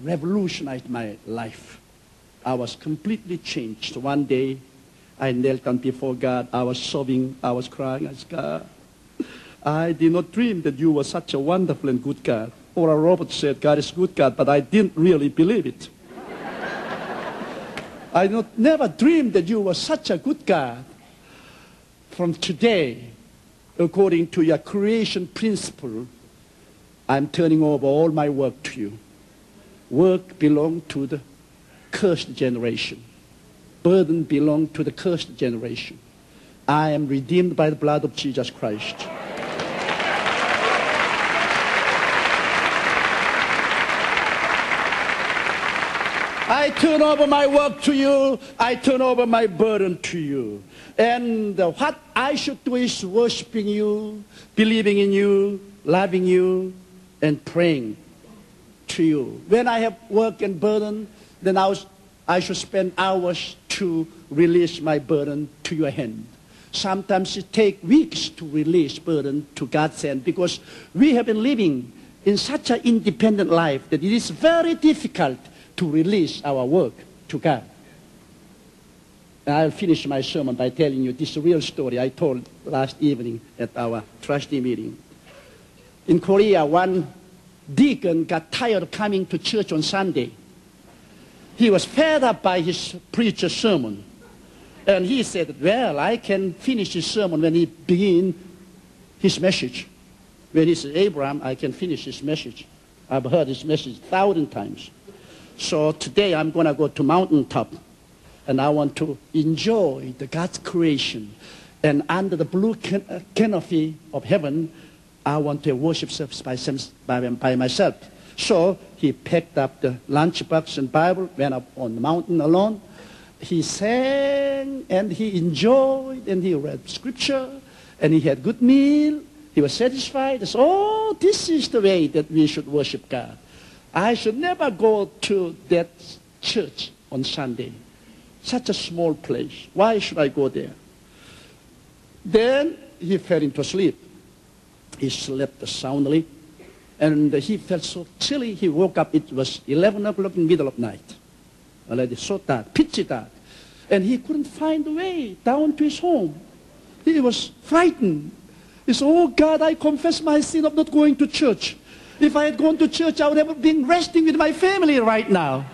revolutionized my life. I was completely changed. One day, I knelt down before God. I was sobbing. I was crying. I said, God, I did not dream that you were such a wonderful and good God. Oral Roberts said, God is good God, but I didn't really believe it. I not, never dreamed that you were such a good God. From today, according to your creation principle, I'm turning over all my work to you. Work belongs to the cursed generation burden belong to the cursed generation. I am redeemed by the blood of Jesus Christ. I turn over my work to you. I turn over my burden to you. And what I should do is worshiping you, believing in you, loving you, and praying to you. When I have work and burden, then I was I should spend hours to release my burden to your hand. Sometimes it takes weeks to release burden to God's hand because we have been living in such an independent life that it is very difficult to release our work to God. And I'll finish my sermon by telling you this real story I told last evening at our trustee meeting. In Korea, one deacon got tired of coming to church on Sunday he was fed up by his preacher's sermon. And he said, well, I can finish his sermon when he begin his message. When he said, Abraham, I can finish his message. I've heard his message a thousand times. So today I'm going to go to mountaintop and I want to enjoy the God's creation. And under the blue can- uh, canopy of heaven, I want to worship by, by myself. So he picked up the lunchbox and Bible, went up on the mountain alone. He sang and he enjoyed and he read scripture and he had good meal. He was satisfied. Said, oh, this is the way that we should worship God. I should never go to that church on Sunday. Such a small place. Why should I go there? Then he fell into sleep. He slept soundly. And he felt so chilly, he woke up. It was 11 o'clock in the middle of night. already so dark, pitchy dark. And he couldn't find the way down to his home. He was frightened. He said, oh God, I confess my sin of not going to church. If I had gone to church, I would have been resting with my family right now.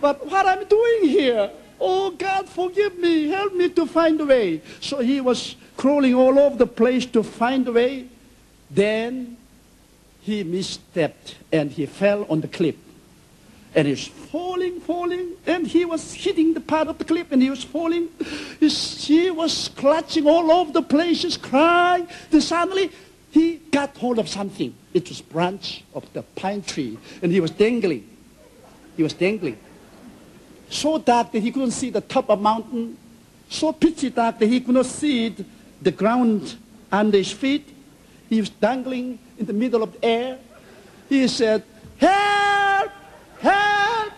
But what I'm doing here, oh God, forgive me, help me to find a way. So he was crawling all over the place to find a way. Then he misstepped and he fell on the cliff. And he's falling, falling, and he was hitting the part of the cliff and he was falling. He was clutching all over the places, crying. Then suddenly he got hold of something. It was branch of the pine tree, and he was dangling. He was dangling. So dark that he couldn't see the top of mountain. So pitchy dark that he could not see the ground under his feet. He was dangling in the middle of the air. He said, help, help.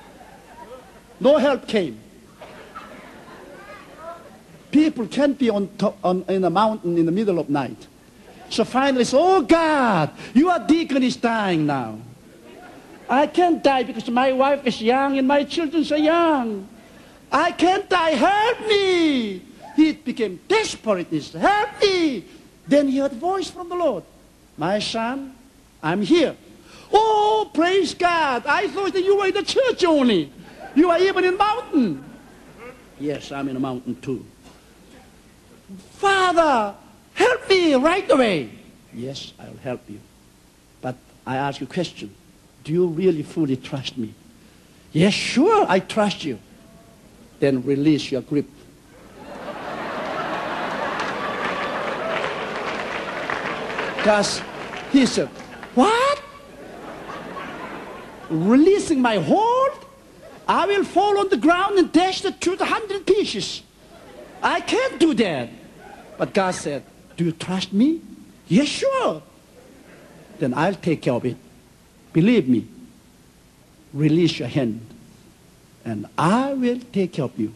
No help came. People can't be on, top, on in a mountain in the middle of night. So finally, said, oh God, your deacon is dying now. I can't die because my wife is young and my children are young. I can't die. Help me. He became desperate. He said, help me. Then he heard a voice from the Lord. My son, I'm here. Oh, praise God. I thought that you were in the church only. You are even in the mountain. Yes, I'm in a mountain too. Father, Help me right away. Yes, I'll help you. But I ask you a question. Do you really fully trust me? Yes, sure, I trust you. Then release your grip. Because he said, What? Releasing my hold? I will fall on the ground and dash it to the hundred pieces. I can't do that. But God said, do you trust me? Yes, sure. Then I'll take care of it. Believe me. Release your hand. And I will take care of you.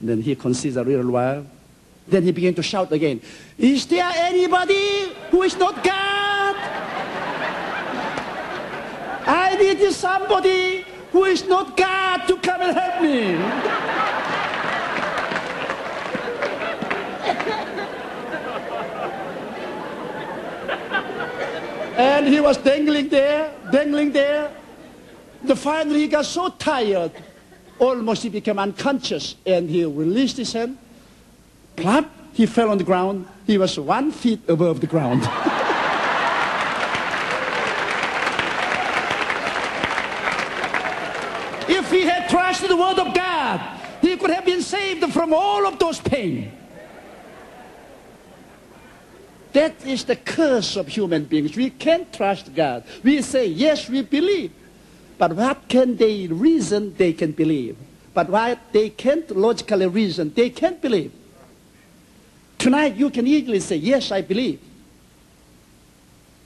And then he considered a little while. Then he began to shout again, Is there anybody who is not God? I need somebody who is not God to come and help me. And he was dangling there, dangling there. The finally he got so tired, almost he became unconscious, and he released his hand. Plop, he fell on the ground. He was one feet above the ground. *laughs* if he had trusted the word of God, he could have been saved from all of those pain. That is the curse of human beings. We can't trust God. We say, yes, we believe. But what can they reason they can believe? But what they can't logically reason, they can't believe. Tonight you can easily say, yes, I believe.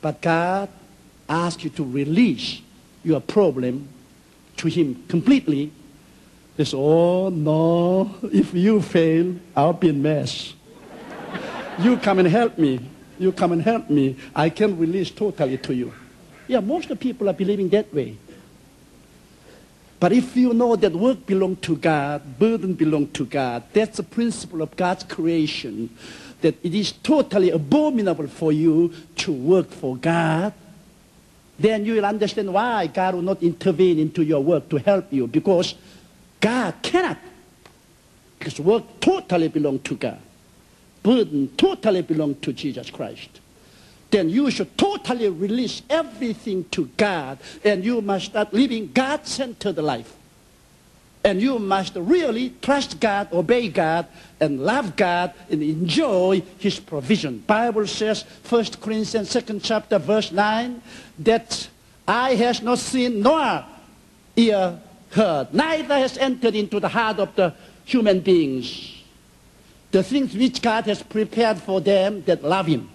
But God asks you to release your problem to him completely. He says, oh no, if you fail, I'll be in mess. you come and help me. You come and help me. I can release totally to you. Yeah, most of the people are believing that way. But if you know that work belongs to God, burden belongs to God, that's the principle of God's creation, that it is totally abominable for you to work for God, then you will understand why God will not intervene into your work to help you, because God cannot. Because work totally belongs to God burden totally belongs to Jesus Christ, then you should totally release everything to God and you must start living God-centered life. And you must really trust God, obey God, and love God, and enjoy His provision. Bible says, 1 Corinthians 2nd chapter, verse 9, that eye has not seen nor ear heard, neither has entered into the heart of the human beings the things which God has prepared for them that love Him.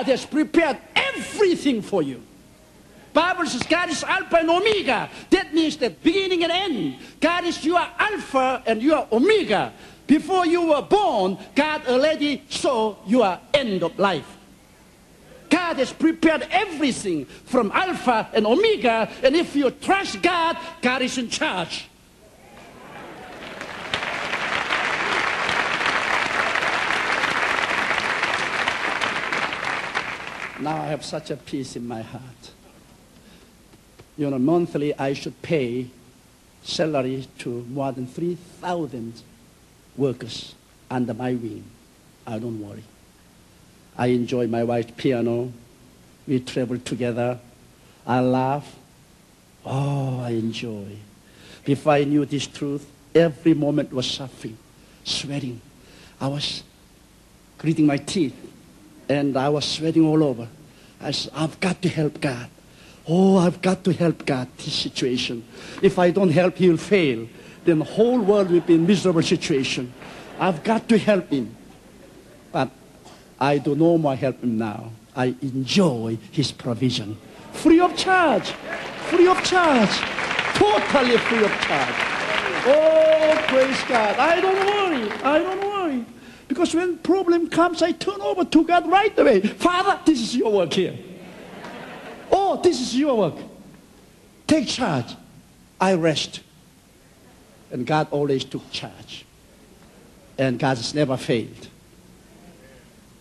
God has prepared everything for you. Bible says God is Alpha and Omega. That means the beginning and end. God is your Alpha and your Omega. Before you were born, God already saw your end of life. God has prepared everything from Alpha and Omega. And if you trust God, God is in charge. Now I have such a peace in my heart. You know, monthly I should pay salary to more than 3,000 workers under my wing. I don't worry. I enjoy my wife's piano. We travel together. I laugh. Oh, I enjoy. Before I knew this truth, every moment was suffering, sweating. I was gritting my teeth, and I was sweating all over. I said, I've got to help God. Oh, I've got to help God this situation. If I don't help, he'll fail. Then the whole world will be in miserable situation. I've got to help him. But I do no more help him now. I enjoy his provision. Free of charge. Free of charge. Totally free of charge. Oh, praise God. I don't worry. I don't worry. Because when problem comes, I turn over to God right away. Father, this is your work here. Oh, this is your work. Take charge. I rest. And God always took charge. And God has never failed.